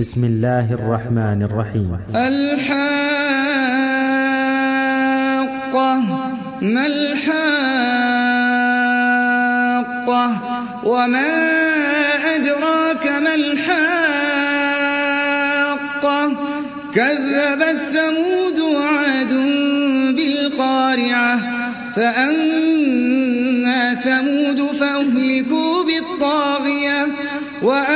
بسم الله الرحمن الرحيم. الحاقة ما الحاقة؟ وما أدراك ما الحاقة؟ كذبت ثمود وعاد بالقارعة فأما ثمود فأهلكوا بالطاغية وأما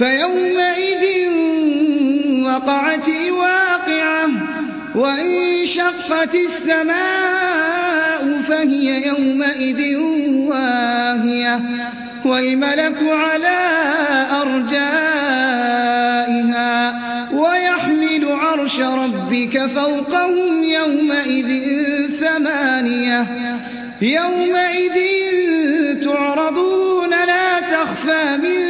فيومئذ وقعت الواقعة وانشقت السماء فهي يومئذ واهية. والملك على أرجائها ويحمل عرش ربك فوقهم يومئذ ثمانية. يومئذ تعرضون لا تخفى منكم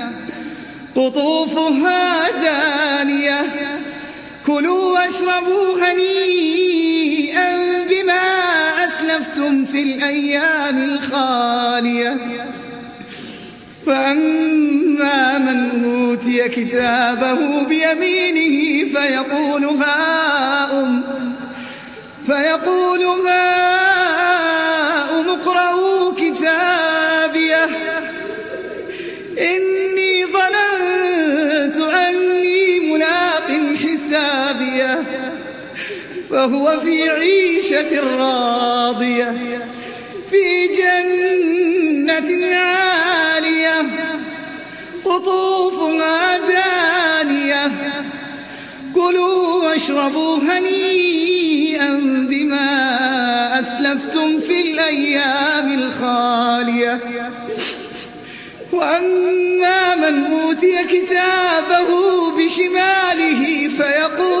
قطوفها دانية. كلوا واشربوا هنيئا بما أسلفتم في الأيام الخالية. فأما من أوتي كتابه بيمينه فيقول هاؤم فيقول هاؤم فهو في عيشة راضية في جنة عالية قطوفها دانية. كلوا واشربوا هنيئا بما أسلفتم في الأيام الخالية. وأما من أوتي كتابه بشماله فيقول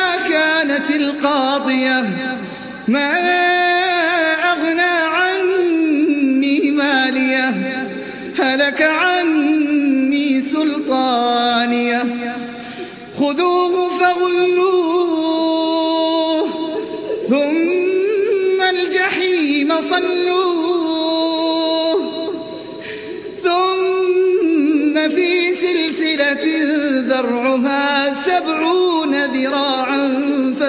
كانت القاضية. ما أغنى عني مالية هلك عني سلطانية. خذوه فغلوه